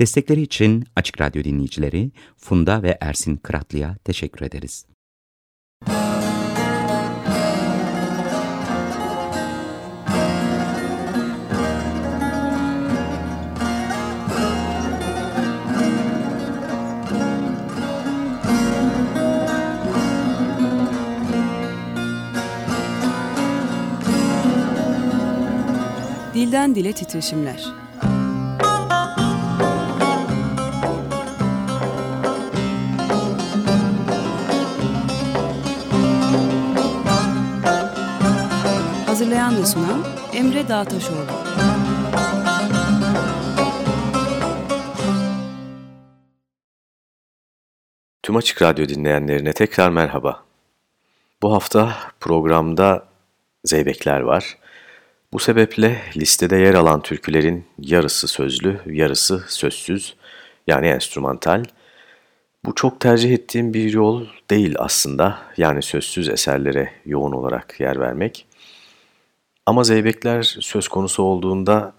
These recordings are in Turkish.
Destekleri için Açık Radyo dinleyicileri Funda ve Ersin Kıratlı'ya teşekkür ederiz. Dilden Dile Titreşimler Hazırlayan ve sunan Emre Dağtaşoğlu. Tüm Açık Radyo dinleyenlerine tekrar merhaba. Bu hafta programda Zeybekler var. Bu sebeple listede yer alan türkülerin yarısı sözlü, yarısı sözsüz yani enstrümantal. Bu çok tercih ettiğim bir yol değil aslında yani sözsüz eserlere yoğun olarak yer vermek. Ama zeybekler söz konusu olduğunda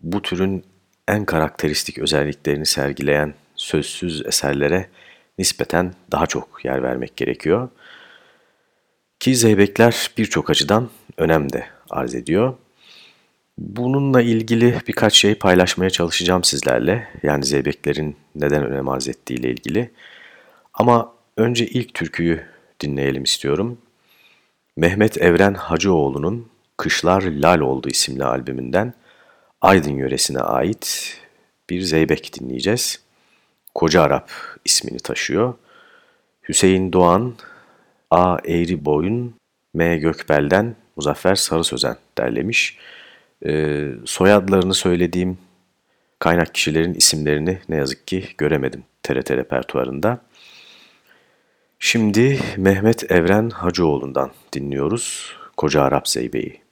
bu türün en karakteristik özelliklerini sergileyen sözsüz eserlere nispeten daha çok yer vermek gerekiyor. Ki zeybekler birçok açıdan önem de arz ediyor. Bununla ilgili birkaç şey paylaşmaya çalışacağım sizlerle. Yani zeybeklerin neden önem arz ettiği ilgili. Ama önce ilk türküyü dinleyelim istiyorum. Mehmet Evren Hacıoğlu'nun Kışlar Lal Oldu isimli albümünden Aydın yöresine ait bir zeybek dinleyeceğiz. Koca Arap ismini taşıyor. Hüseyin Doğan, A. Eğri Boyun, M. Gökbel'den Muzaffer Sarı Sözen derlemiş. Ee, soyadlarını söylediğim kaynak kişilerin isimlerini ne yazık ki göremedim TRT repertuarında. Şimdi Mehmet Evren Hacıoğlu'ndan dinliyoruz Koca Arap Zeybe'yi.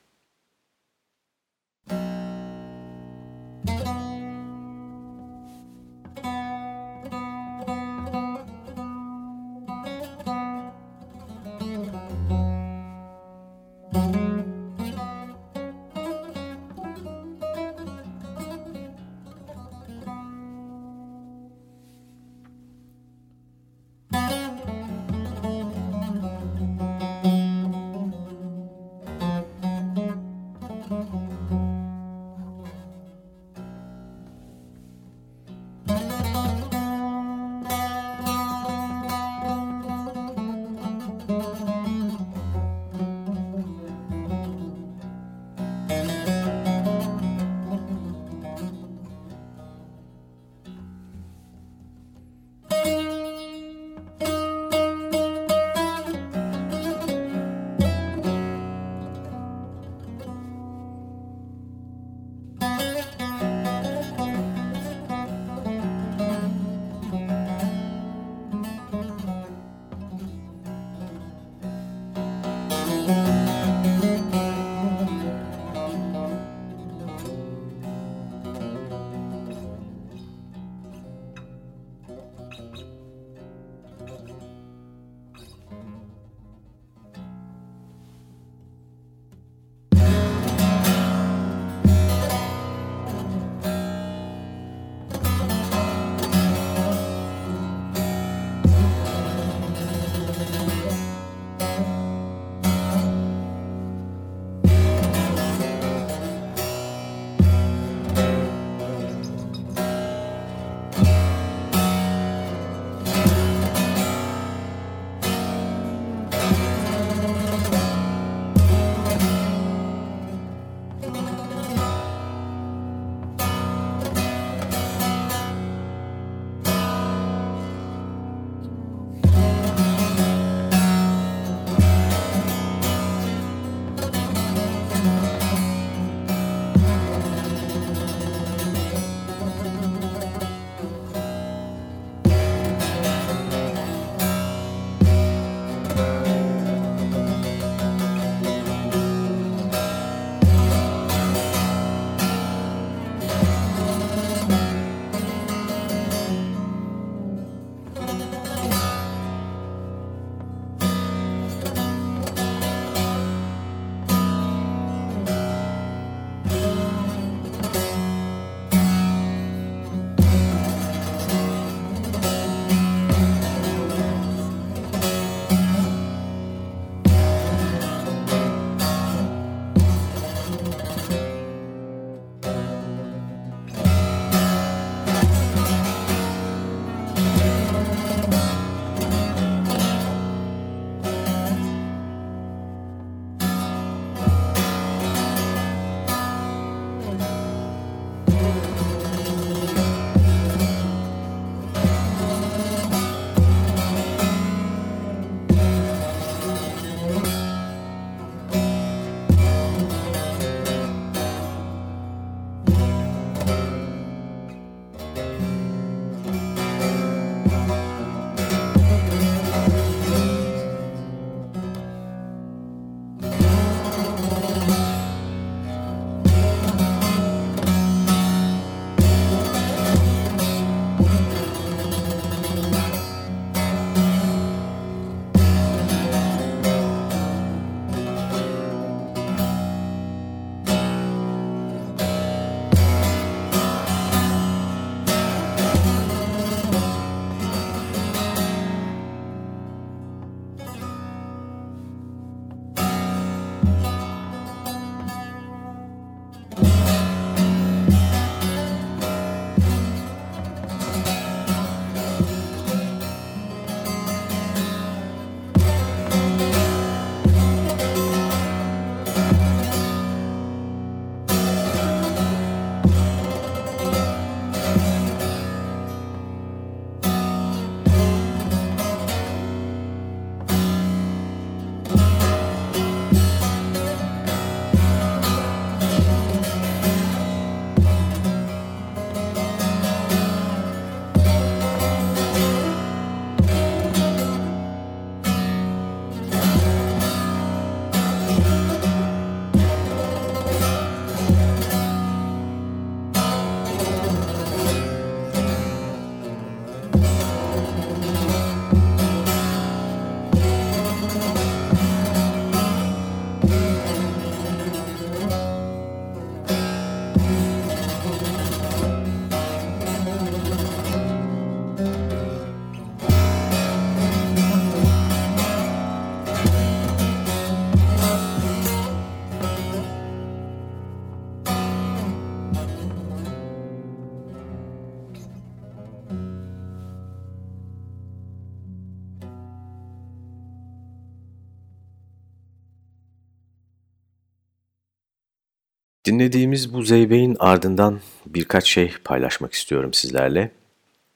Dinlediğimiz bu zeybeğin ardından birkaç şey paylaşmak istiyorum sizlerle.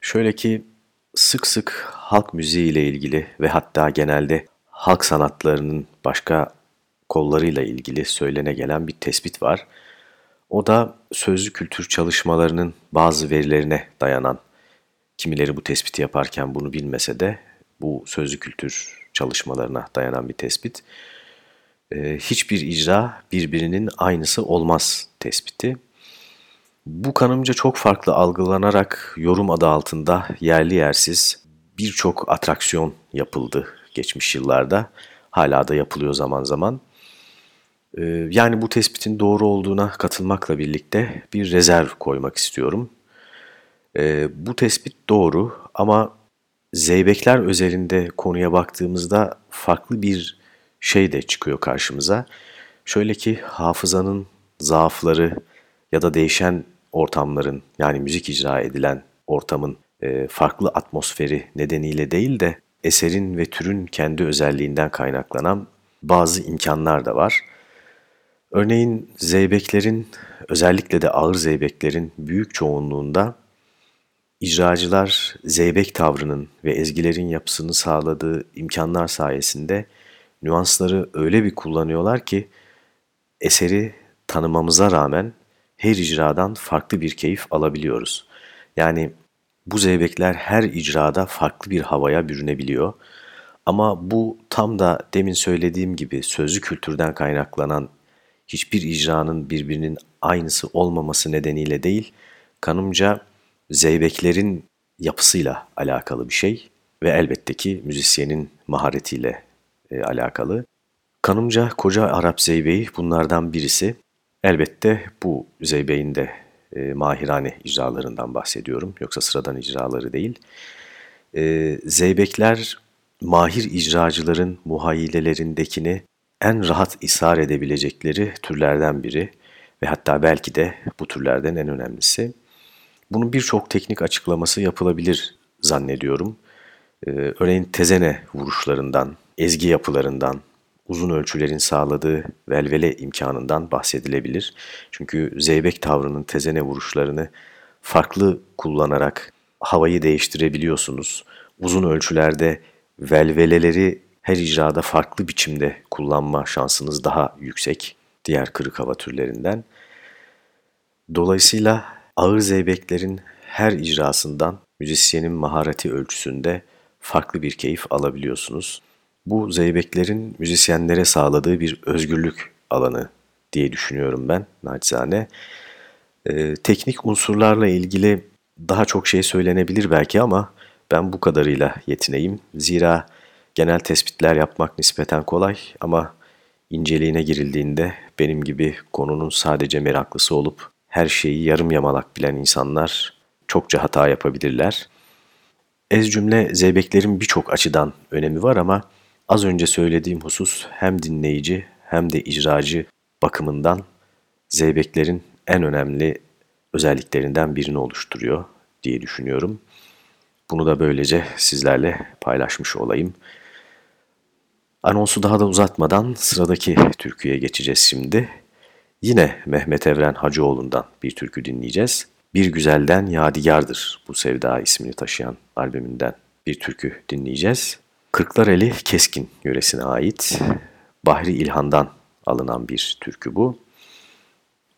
Şöyle ki sık sık halk müziği ile ilgili ve hatta genelde halk sanatlarının başka kollarıyla ilgili söylene gelen bir tespit var. O da sözlü kültür çalışmalarının bazı verilerine dayanan, kimileri bu tespiti yaparken bunu bilmese de bu sözlü kültür çalışmalarına dayanan bir tespit. Ee, hiçbir icra birbirinin aynısı olmaz tespiti. Bu kanımca çok farklı algılanarak yorum adı altında yerli yersiz birçok atraksiyon yapıldı geçmiş yıllarda. Hala da yapılıyor zaman zaman. Ee, yani bu tespitin doğru olduğuna katılmakla birlikte bir rezerv koymak istiyorum. Ee, bu tespit doğru ama zeybekler özelinde konuya baktığımızda farklı bir şey de çıkıyor karşımıza. Şöyle ki hafızanın zaafları ya da değişen ortamların yani müzik icra edilen ortamın e, farklı atmosferi nedeniyle değil de eserin ve türün kendi özelliğinden kaynaklanan bazı imkanlar da var. Örneğin zeybeklerin özellikle de ağır zeybeklerin büyük çoğunluğunda icracılar zeybek tavrının ve ezgilerin yapısını sağladığı imkanlar sayesinde nüansları öyle bir kullanıyorlar ki eseri tanımamıza rağmen her icradan farklı bir keyif alabiliyoruz. Yani bu zeybekler her icrada farklı bir havaya bürünebiliyor. Ama bu tam da demin söylediğim gibi sözlü kültürden kaynaklanan hiçbir icranın birbirinin aynısı olmaması nedeniyle değil, kanımca zeybeklerin yapısıyla alakalı bir şey ve elbette ki müzisyenin maharetiyle e, alakalı. Kanımca koca Arap zeybeği bunlardan birisi. Elbette bu zeybeğin de e, mahirane icralarından bahsediyorum. Yoksa sıradan icraları değil. E, zeybekler mahir icracıların muhayyilelerindekini en rahat ishar edebilecekleri türlerden biri ve hatta belki de bu türlerden en önemlisi. Bunun birçok teknik açıklaması yapılabilir zannediyorum. Ee, örneğin tezene vuruşlarından, ezgi yapılarından, uzun ölçülerin sağladığı velvele imkanından bahsedilebilir. Çünkü zeybek tavrının tezene vuruşlarını farklı kullanarak havayı değiştirebiliyorsunuz. Uzun ölçülerde velveleleri her icrada farklı biçimde kullanma şansınız daha yüksek diğer kırık hava türlerinden. Dolayısıyla ağır zeybeklerin her icrasından müzisyenin mahareti ölçüsünde farklı bir keyif alabiliyorsunuz. Bu zeybeklerin müzisyenlere sağladığı bir özgürlük alanı diye düşünüyorum ben naçizane. Ee, teknik unsurlarla ilgili daha çok şey söylenebilir belki ama ben bu kadarıyla yetineyim. Zira genel tespitler yapmak nispeten kolay ama inceliğine girildiğinde benim gibi konunun sadece meraklısı olup her şeyi yarım yamalak bilen insanlar çokça hata yapabilirler. Ez cümle zeybeklerin birçok açıdan önemi var ama az önce söylediğim husus hem dinleyici hem de icracı bakımından zeybeklerin en önemli özelliklerinden birini oluşturuyor diye düşünüyorum. Bunu da böylece sizlerle paylaşmış olayım. Anonsu daha da uzatmadan sıradaki türküye geçeceğiz şimdi. Yine Mehmet Evren Hacıoğlu'ndan bir türkü dinleyeceğiz. Bir Güzelden Yadigardır bu Sevda ismini taşıyan albümünden bir türkü dinleyeceğiz. Kırklareli Keskin yöresine ait Bahri İlhan'dan alınan bir türkü bu.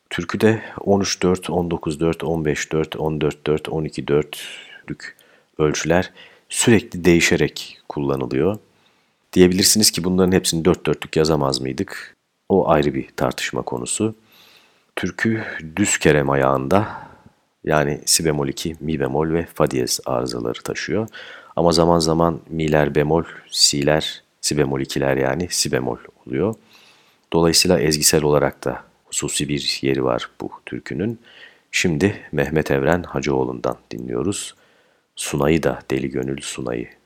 Türküde 13-4, 19-4, 15-4, 14-4, 12-4'lük ölçüler sürekli değişerek kullanılıyor. Diyebilirsiniz ki bunların hepsini dört dörtlük yazamaz mıydık? O ayrı bir tartışma konusu. Türkü düz kerem ayağında yani si bemol 2, mi bemol ve fa diyez arızaları taşıyor. Ama zaman zaman mi'ler bemol, si'ler, si bemol 2'ler yani si bemol oluyor. Dolayısıyla ezgisel olarak da hususi bir yeri var bu türkünün. Şimdi Mehmet Evren Hacıoğlu'ndan dinliyoruz. Sunay'ı da Deli Gönül Sunay'ı.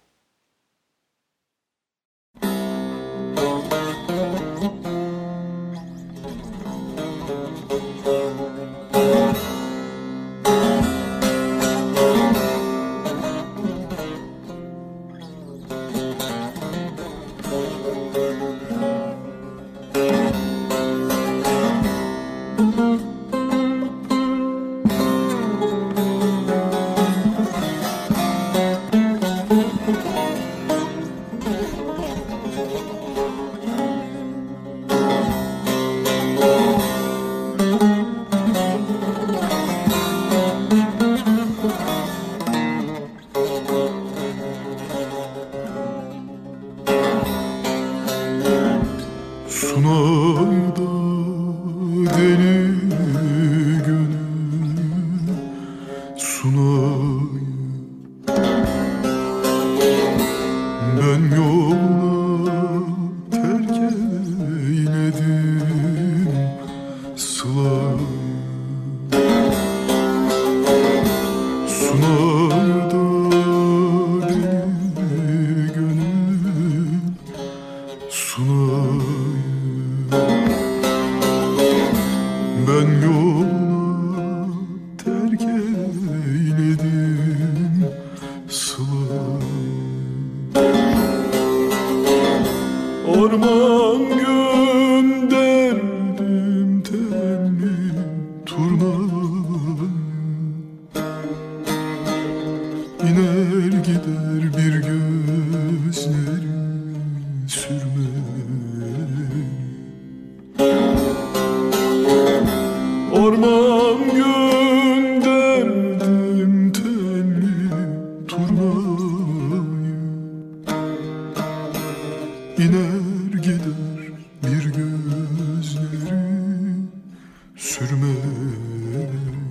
Bu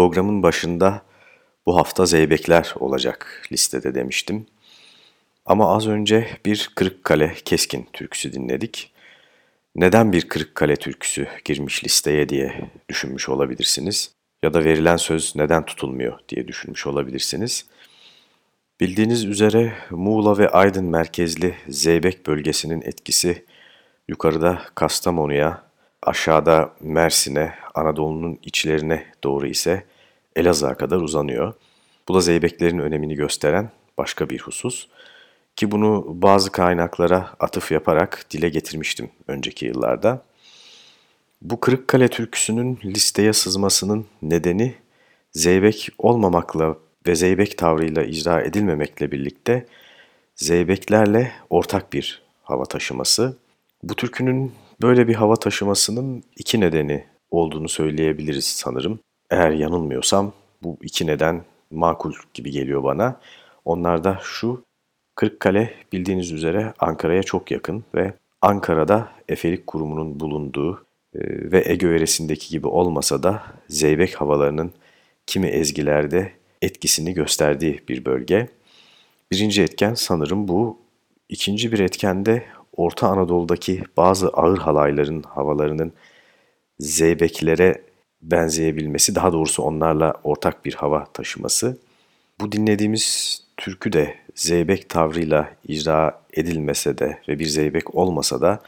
programın başında bu hafta Zeybekler olacak listede demiştim. Ama az önce bir Kırıkkale Keskin türküsü dinledik. Neden bir Kırıkkale türküsü girmiş listeye diye düşünmüş olabilirsiniz. Ya da verilen söz neden tutulmuyor diye düşünmüş olabilirsiniz. Bildiğiniz üzere Muğla ve Aydın merkezli Zeybek bölgesinin etkisi yukarıda Kastamonu'ya, aşağıda Mersin'e, Anadolu'nun içlerine doğru ise Elazığ'a kadar uzanıyor. Bu da zeybeklerin önemini gösteren başka bir husus. Ki bunu bazı kaynaklara atıf yaparak dile getirmiştim önceki yıllarda. Bu Kırıkkale türküsünün listeye sızmasının nedeni zeybek olmamakla ve zeybek tavrıyla icra edilmemekle birlikte zeybeklerle ortak bir hava taşıması. Bu türkünün böyle bir hava taşımasının iki nedeni olduğunu söyleyebiliriz sanırım. Eğer yanılmıyorsam bu iki neden makul gibi geliyor bana. Onlar da şu, Kırıkkale bildiğiniz üzere Ankara'ya çok yakın ve Ankara'da Efelik Kurumu'nun bulunduğu e, ve Ege yöresindeki gibi olmasa da zeybek havalarının kimi ezgilerde etkisini gösterdiği bir bölge. Birinci etken sanırım bu. İkinci bir etken de Orta Anadolu'daki bazı ağır halayların havalarının zeybeklere benzeyebilmesi, daha doğrusu onlarla ortak bir hava taşıması. Bu dinlediğimiz türkü de zeybek tavrıyla icra edilmese de ve bir zeybek olmasa da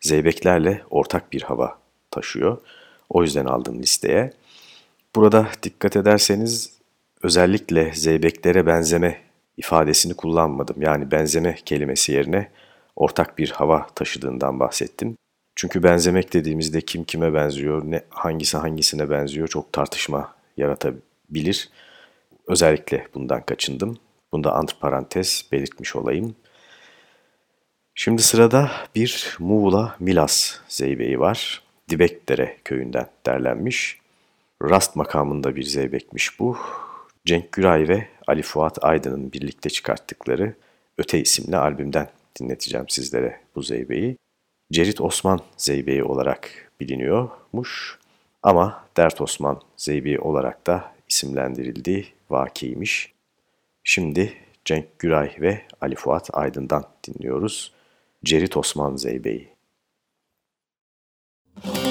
zeybeklerle ortak bir hava taşıyor. O yüzden aldım listeye. Burada dikkat ederseniz özellikle zeybeklere benzeme ifadesini kullanmadım. Yani benzeme kelimesi yerine ortak bir hava taşıdığından bahsettim. Çünkü benzemek dediğimizde kim kime benziyor, ne hangisi hangisine benziyor çok tartışma yaratabilir. Özellikle bundan kaçındım. Bunda antiparantez belirtmiş olayım. Şimdi sırada bir Muğla Milas zeybeği var. Dibekdere köyünden derlenmiş. Rast makamında bir zeybekmiş bu. Cenk Güray ve Ali Fuat Aydın'ın birlikte çıkarttıkları Öte isimli albümden dinleteceğim sizlere bu zeybeği. Cerit Osman zeybeği olarak biliniyormuş ama Dert Osman zeybeği olarak da isimlendirildiği vakiymiş. Şimdi Cenk Güray ve Ali Fuat Aydın'dan dinliyoruz. Cerit Osman Zeybe'yi. Müzik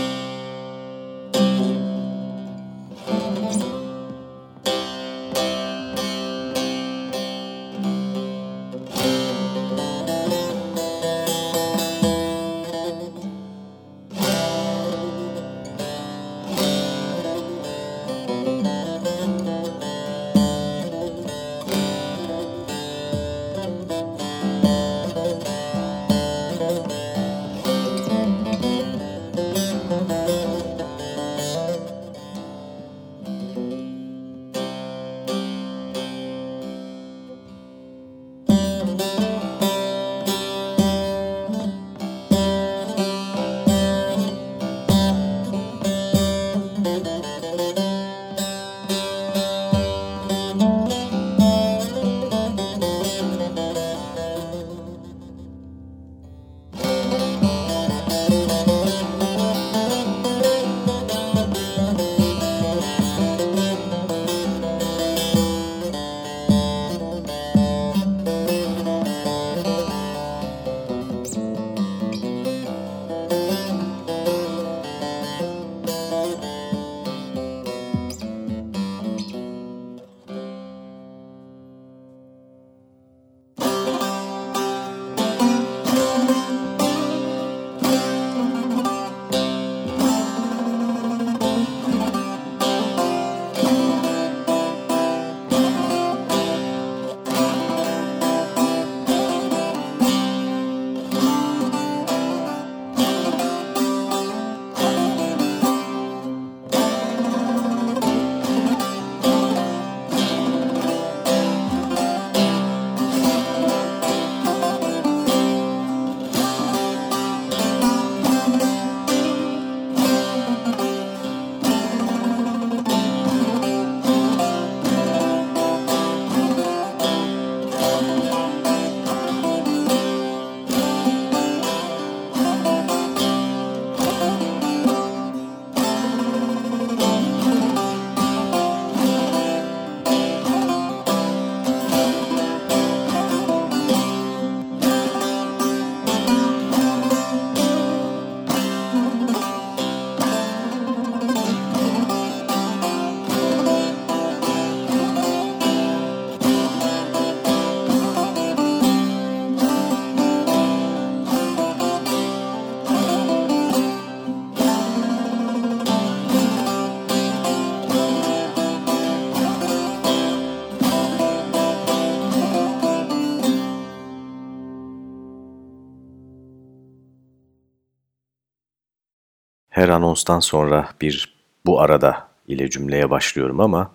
anonstan sonra bir bu arada ile cümleye başlıyorum ama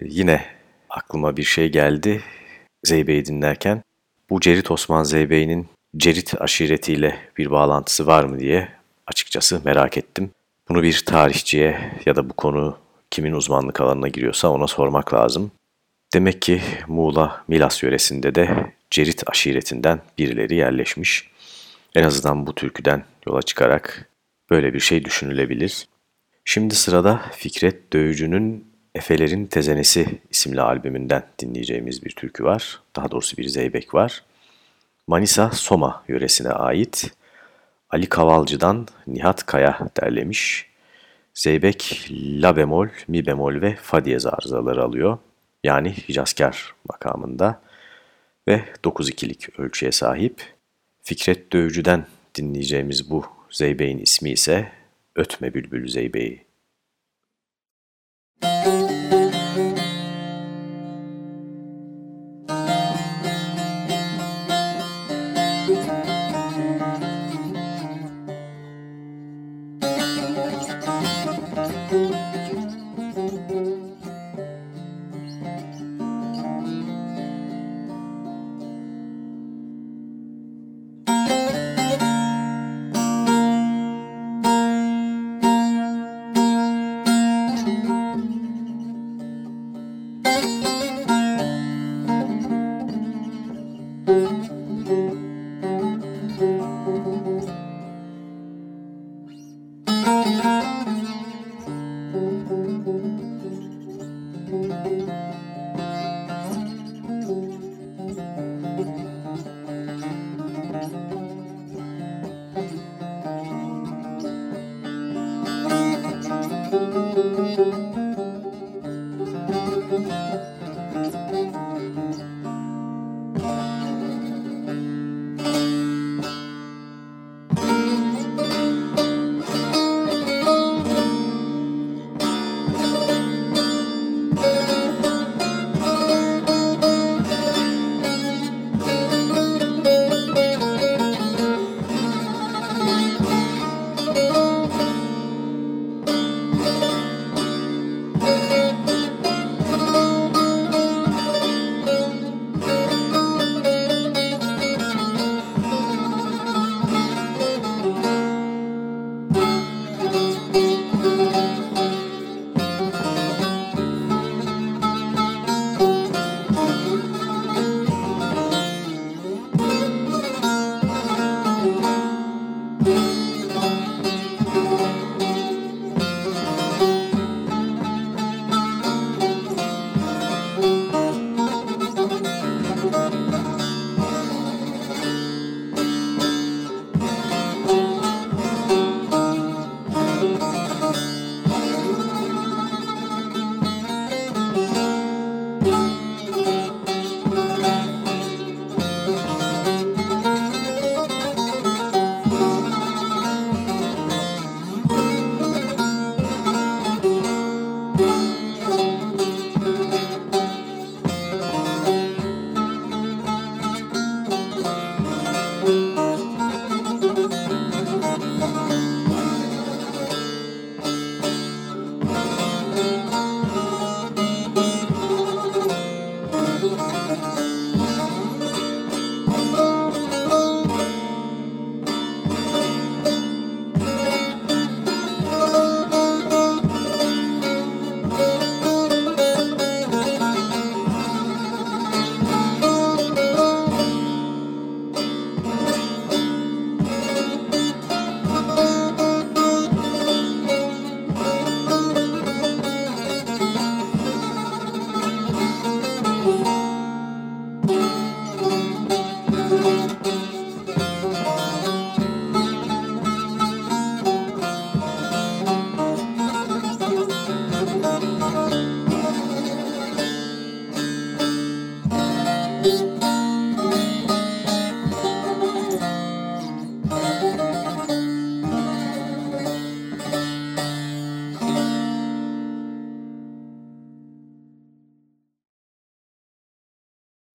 e, yine aklıma bir şey geldi Zeybe'yi dinlerken. Bu Cerit Osman Zeybe'nin Cerit aşiretiyle bir bağlantısı var mı diye açıkçası merak ettim. Bunu bir tarihçiye ya da bu konu kimin uzmanlık alanına giriyorsa ona sormak lazım. Demek ki Muğla Milas yöresinde de Cerit aşiretinden birileri yerleşmiş. En azından bu türküden yola çıkarak Böyle bir şey düşünülebilir. Şimdi sırada Fikret Dövücü'nün Efelerin Tezenesi isimli albümünden dinleyeceğimiz bir türkü var. Daha doğrusu bir zeybek var. Manisa Soma yöresine ait Ali Kavalcı'dan Nihat Kaya derlemiş. Zeybek la bemol, mi bemol ve fa diyez arızaları alıyor. Yani Hicazkar makamında ve 9-2'lik ölçüye sahip. Fikret Dövücü'den dinleyeceğimiz bu Zeybeğin ismi ise Ötme Bülbül Zeybeği. Müzik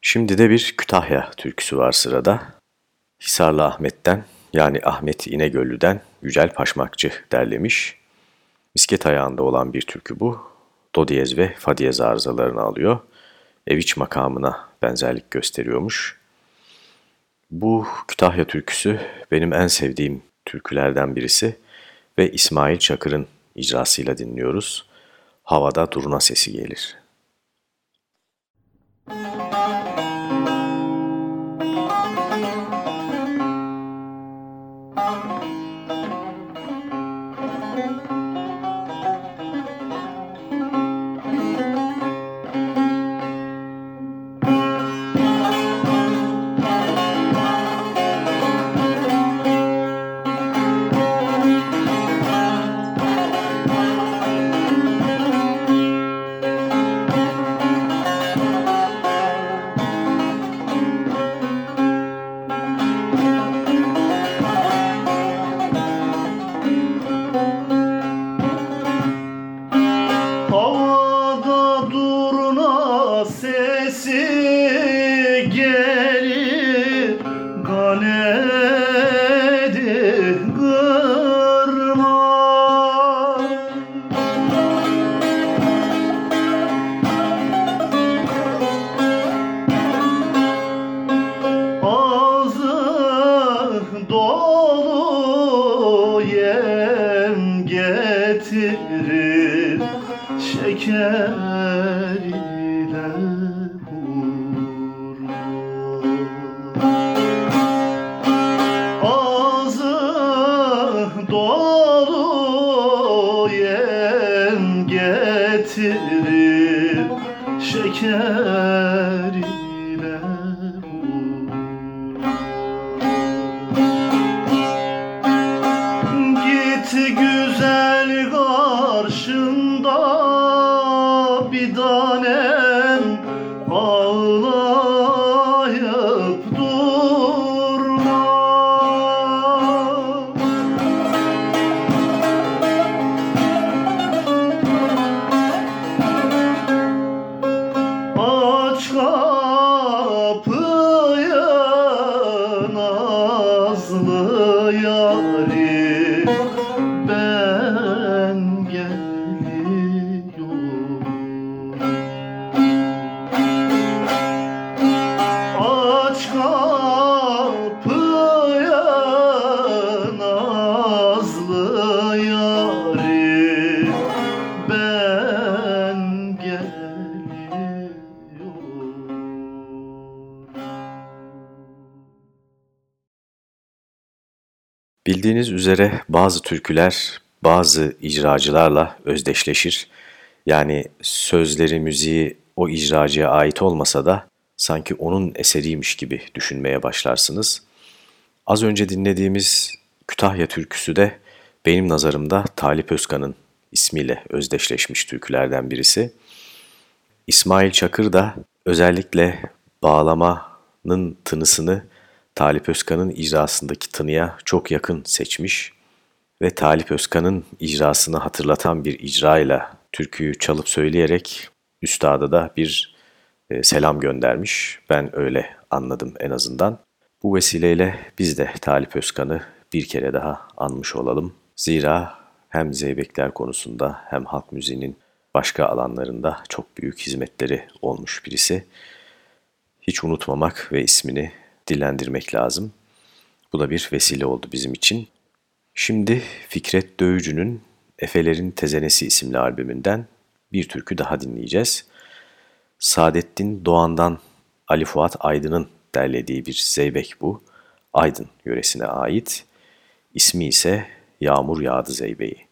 Şimdi de bir Kütahya türküsü var sırada. Hisarlı Ahmet'ten yani Ahmet İnegöllü'den Yücel Paşmakçı derlemiş. Misket ayağında olan bir türkü bu. Do diyez ve fa diyez arızalarını alıyor. Eviç makamına benzerlik gösteriyormuş. Bu Kütahya türküsü benim en sevdiğim türkülerden birisi ve İsmail Çakır'ın icrasıyla dinliyoruz. Havada duruna sesi gelir. Bye. Bildiğiniz üzere bazı türküler bazı icracılarla özdeşleşir. Yani sözleri, müziği o icracıya ait olmasa da sanki onun eseriymiş gibi düşünmeye başlarsınız. Az önce dinlediğimiz Kütahya türküsü de benim nazarımda Talip Özkan'ın ismiyle özdeşleşmiş türkülerden birisi. İsmail Çakır da özellikle bağlamanın tınısını Talip Özkan'ın icrasındaki tınıya çok yakın seçmiş ve Talip Özkan'ın icrasını hatırlatan bir icrayla türküyü çalıp söyleyerek üstada da bir e, selam göndermiş. Ben öyle anladım en azından. Bu vesileyle biz de Talip Özkan'ı bir kere daha anmış olalım. Zira hem zeybekler konusunda hem halk müziğinin başka alanlarında çok büyük hizmetleri olmuş birisi. Hiç unutmamak ve ismini dillendirmek lazım. Bu da bir vesile oldu bizim için. Şimdi Fikret Dövücü'nün Efelerin Tezenesi isimli albümünden bir türkü daha dinleyeceğiz. Saadettin Doğan'dan Ali Fuat Aydın'ın derlediği bir zeybek bu. Aydın yöresine ait. İsmi ise Yağmur Yağdı Zeybeği.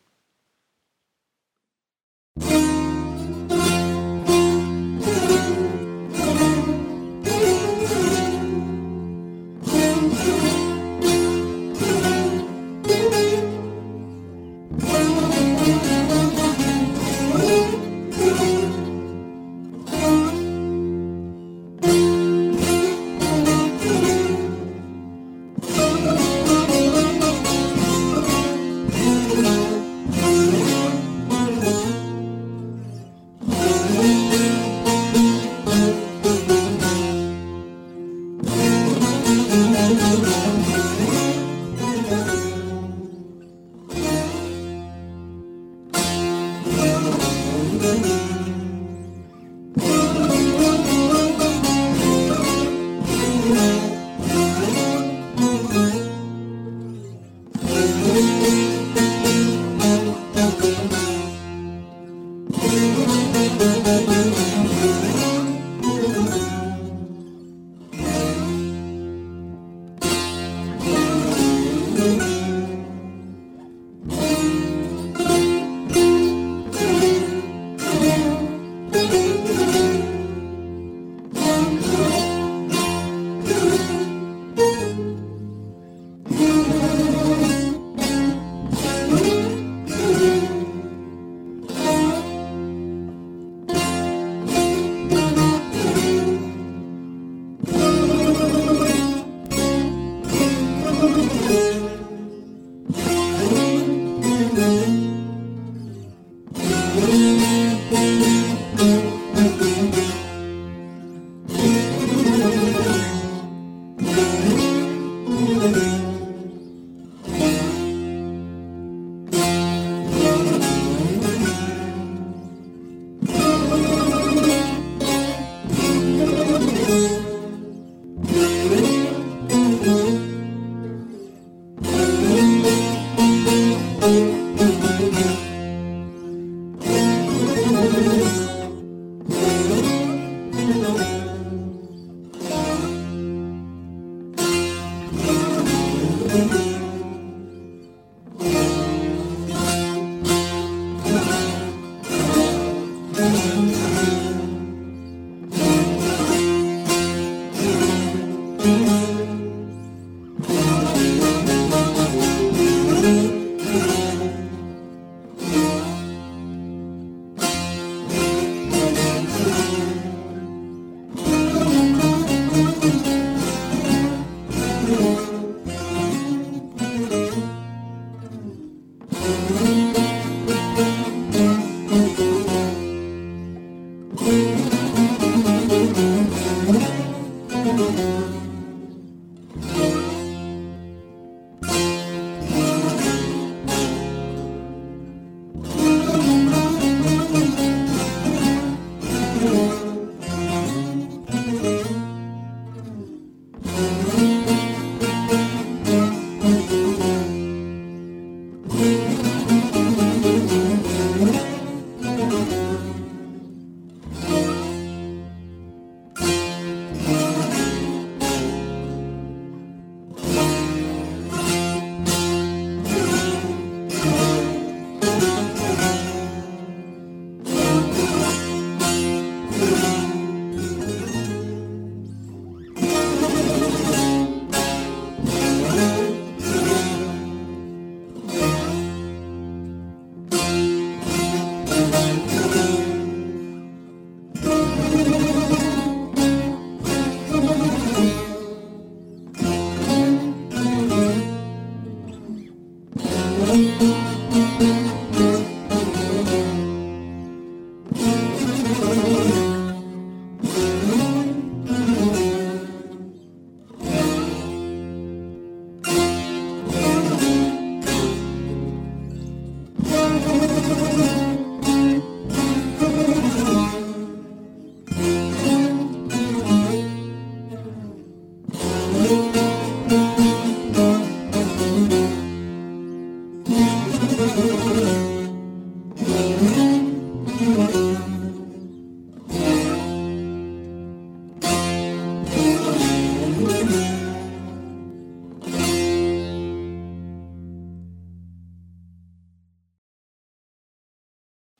Müzik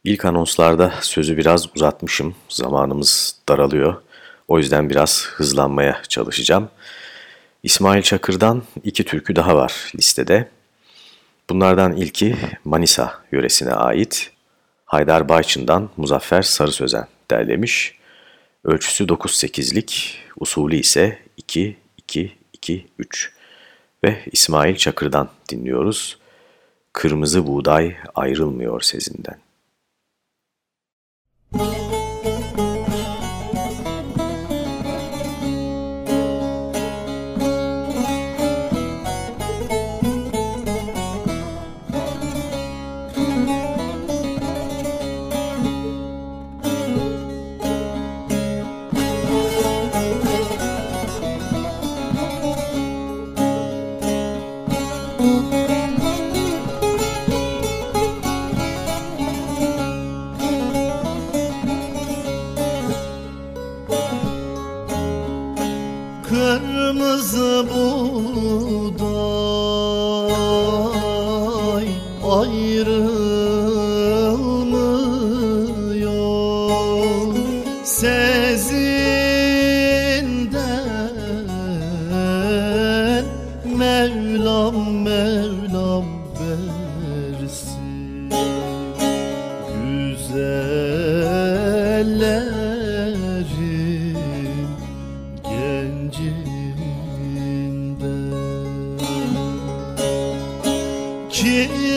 İlk anonslarda sözü biraz uzatmışım. Zamanımız daralıyor. O yüzden biraz hızlanmaya çalışacağım. İsmail Çakır'dan iki türkü daha var listede. Bunlardan ilki Manisa yöresine ait. Haydar Bayçın'dan Muzaffer Sarı Sözen derlemiş. Ölçüsü 9-8'lik, usulü ise 2-2-2-3 ve İsmail Çakır'dan dinliyoruz. Kırmızı buğday ayrılmıyor sezinden.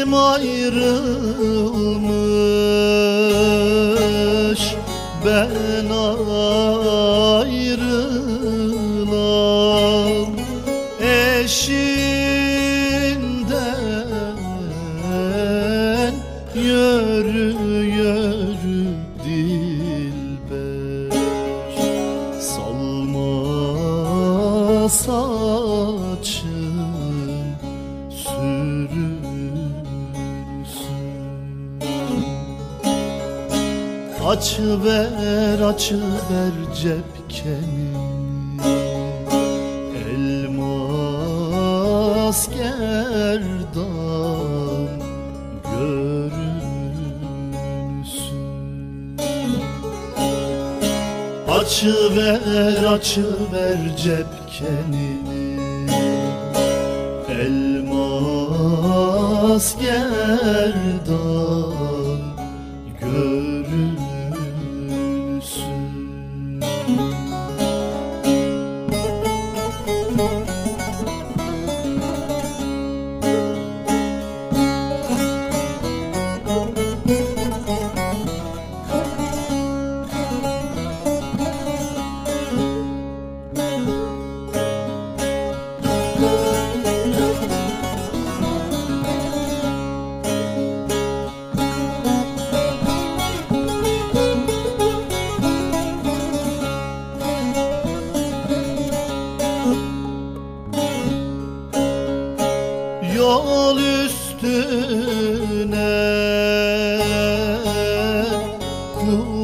Kim ayrılmış. Ben ayrılan ver açı ver cepkeni Elmas gerdan görünsün. Açı ver açı Yol üstüne. Kura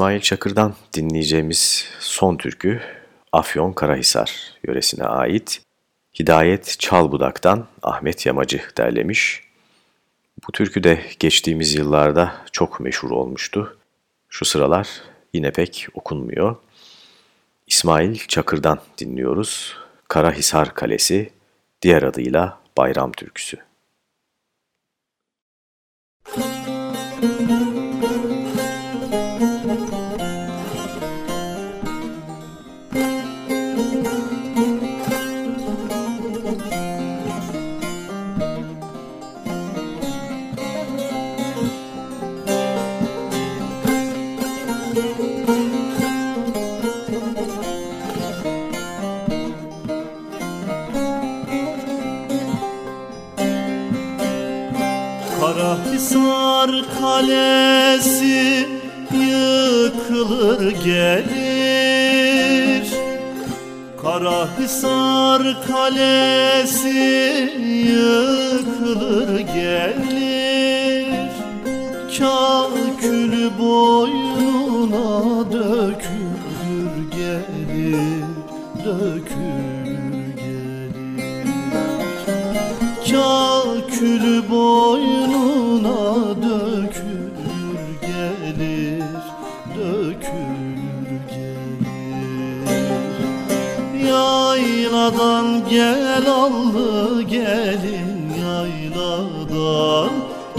İsmail Çakır'dan dinleyeceğimiz son türkü Afyon Karahisar yöresine ait. Hidayet Çalbudak'tan Ahmet Yamacı derlemiş. Bu türkü de geçtiğimiz yıllarda çok meşhur olmuştu. Şu sıralar yine pek okunmuyor. İsmail Çakır'dan dinliyoruz. Karahisar Kalesi, diğer adıyla Bayram Türküsü. Karahisar kalesi yıkılır gelir. Karahisar kalesi yıkılır gelir. Kakül boynuna dökülür gelir Dökülür gelir. Kakül boynuna Yayladan gel allı gelin yayladan.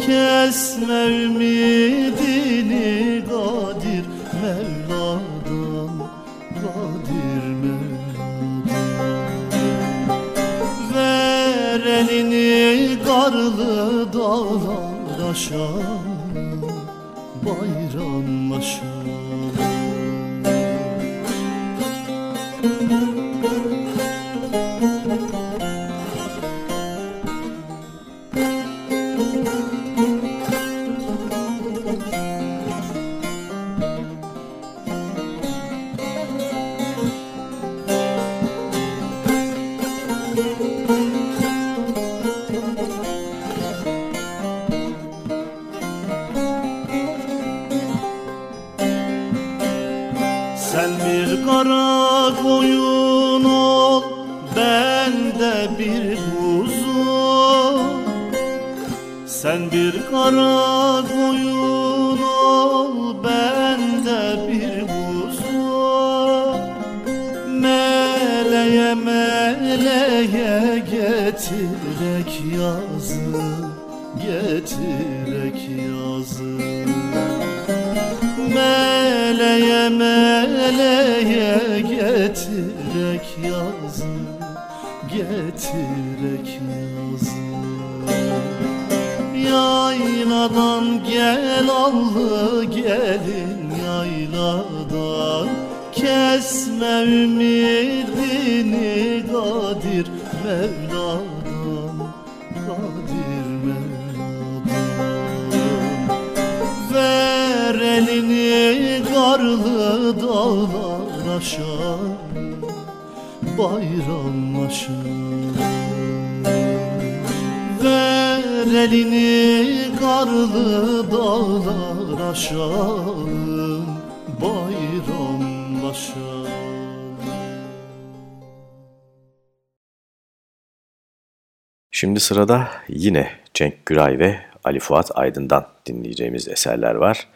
Kesme ümidini Kadir Mevla'dan. Kadir Mevla'dan. Ver elini karlı dağlar aşağı Bayramlaşalım aşağı Bayramlaşalım Şimdi sırada yine Cenk Güray ve Ali Fuat Aydın'dan dinleyeceğimiz eserler var.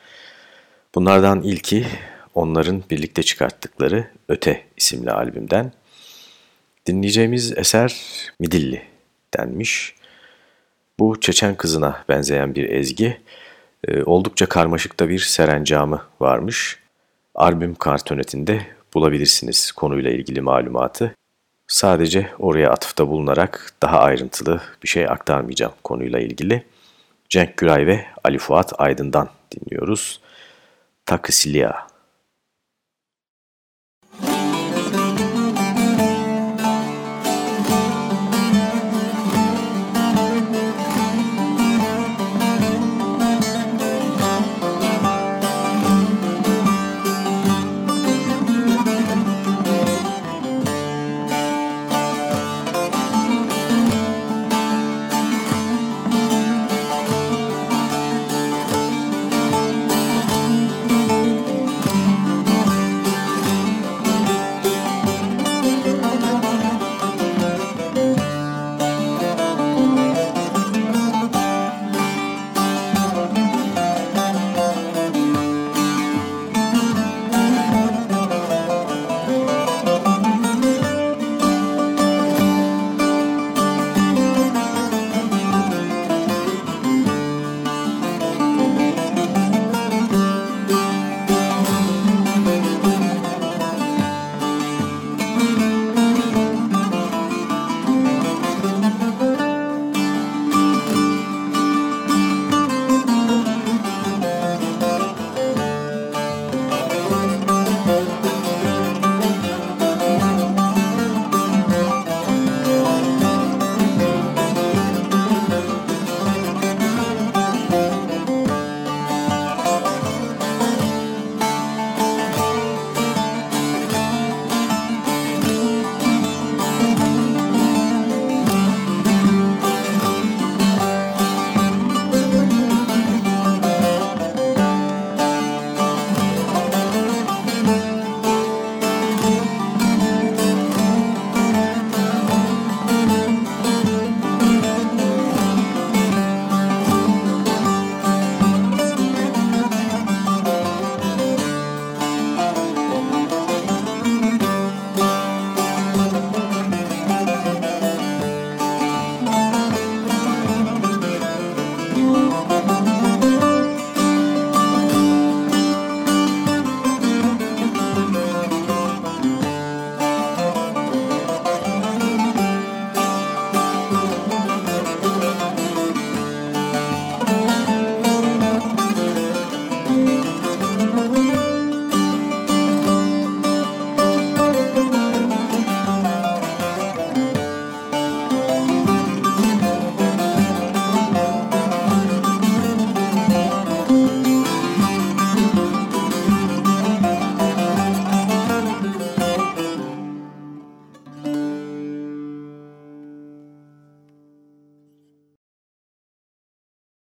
Bunlardan ilki onların birlikte çıkarttıkları Öte isimli albümden. Dinleyeceğimiz eser Midilli denmiş. Bu Çeçen kızına benzeyen bir ezgi. Ee, oldukça karmaşıkta bir serencamı varmış. Albüm kartonetinde bulabilirsiniz konuyla ilgili malumatı. Sadece oraya atıfta bulunarak daha ayrıntılı bir şey aktarmayacağım konuyla ilgili. Cenk Güray ve Ali Fuat Aydın'dan dinliyoruz. Takısilya.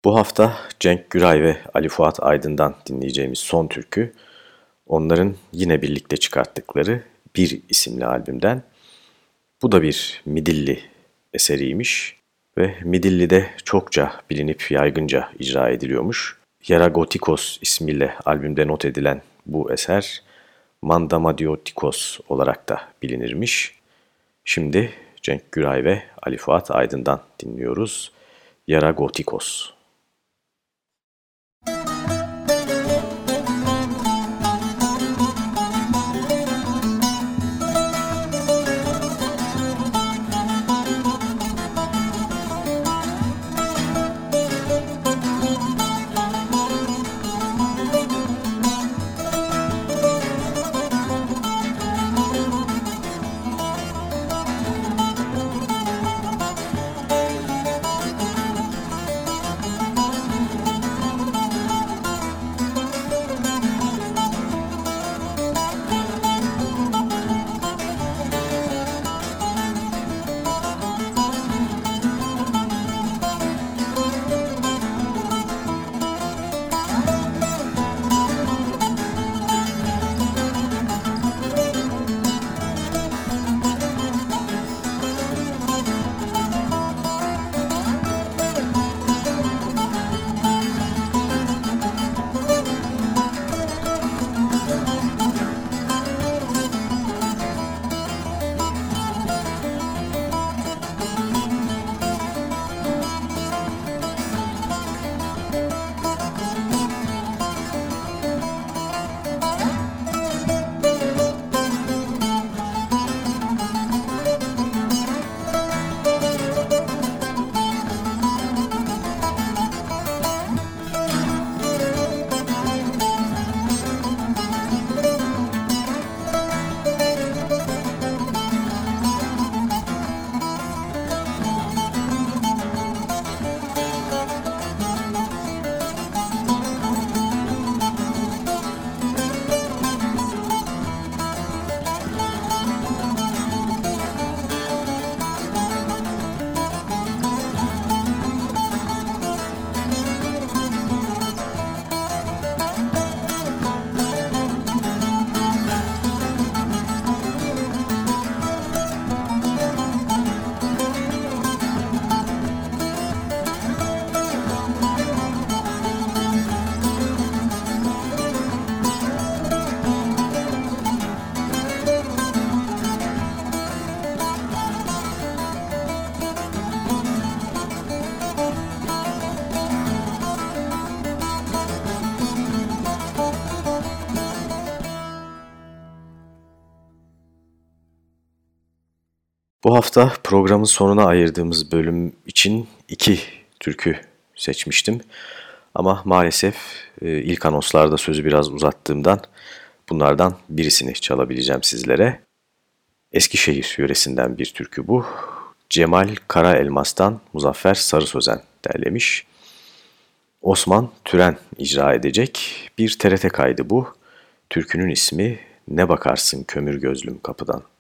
Bu hafta Cenk Güray ve Ali Fuat Aydın'dan dinleyeceğimiz son türkü, onların yine birlikte çıkarttıkları Bir isimli albümden. Bu da bir Midilli eseriymiş ve Midilli'de çokça bilinip yaygınca icra ediliyormuş. Yara Gotikos ismiyle albümde not edilen bu eser Mandamadiotikos olarak da bilinirmiş. Şimdi Cenk Güray ve Ali Fuat Aydın'dan dinliyoruz. Yara Bu hafta programın sonuna ayırdığımız bölüm için iki türkü seçmiştim. Ama maalesef e, ilk anonslarda sözü biraz uzattığımdan bunlardan birisini çalabileceğim sizlere. Eskişehir yöresinden bir türkü bu. Cemal Kara Elmas'tan Muzaffer Sarı Sözen derlemiş. Osman Türen icra edecek bir TRT kaydı bu. Türkünün ismi Ne Bakarsın Kömür Gözlüm Kapıdan.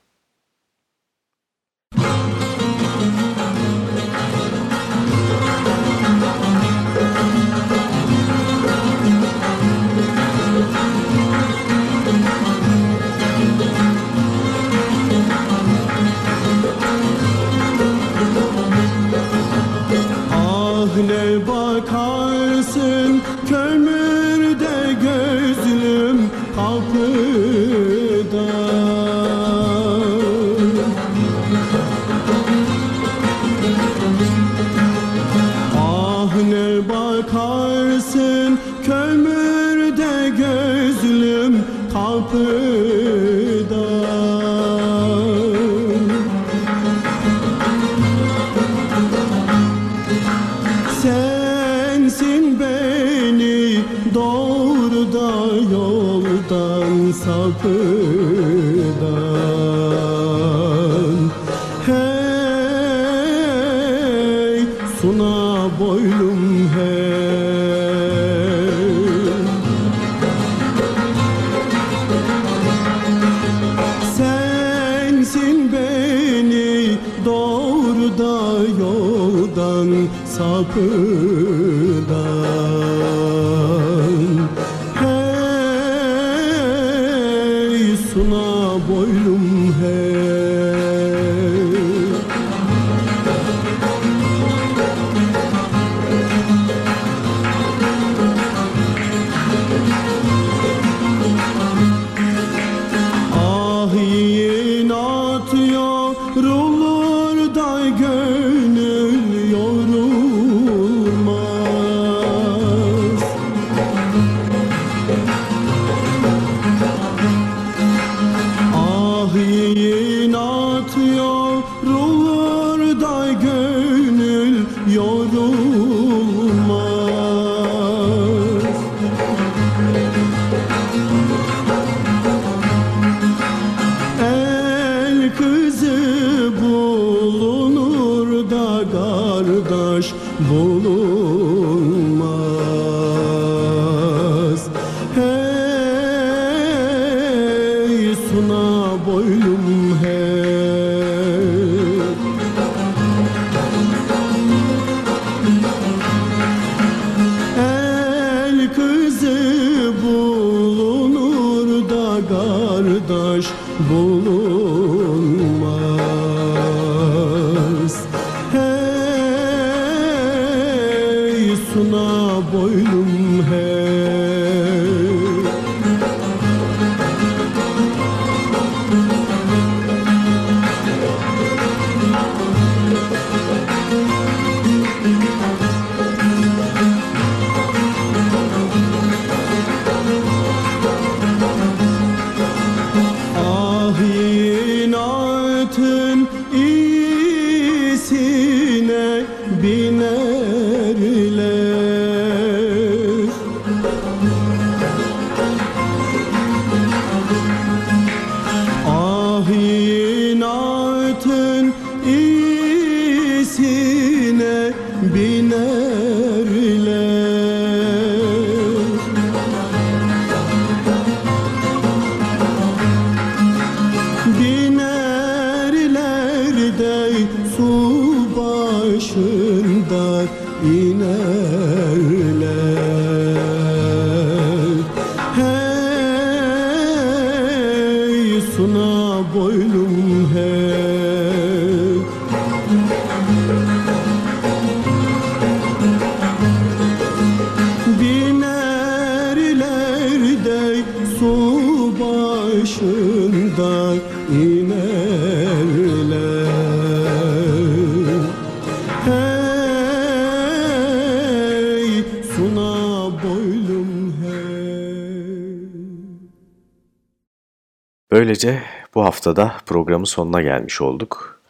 Böylece bu haftada programın sonuna gelmiş olduk.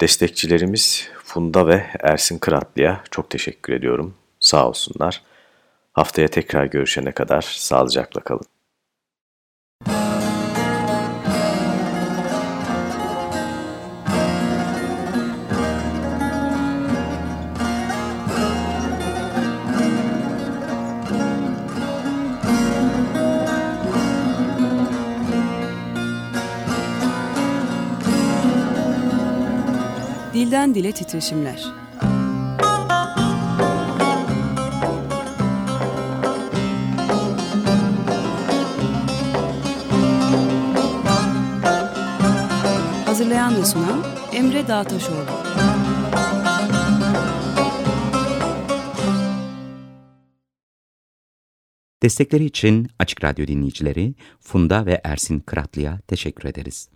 Destekçilerimiz Funda ve Ersin Kıratlı'ya çok teşekkür ediyorum. Sağ olsunlar. Haftaya tekrar görüşene kadar sağlıcakla kalın. Dilden dile titreşimler. Hazırlayan ve sunan Emre Dağtaşoğlu. Destekleri için Açık Radyo dinleyicileri Funda ve Ersin Kıratlı'ya teşekkür ederiz.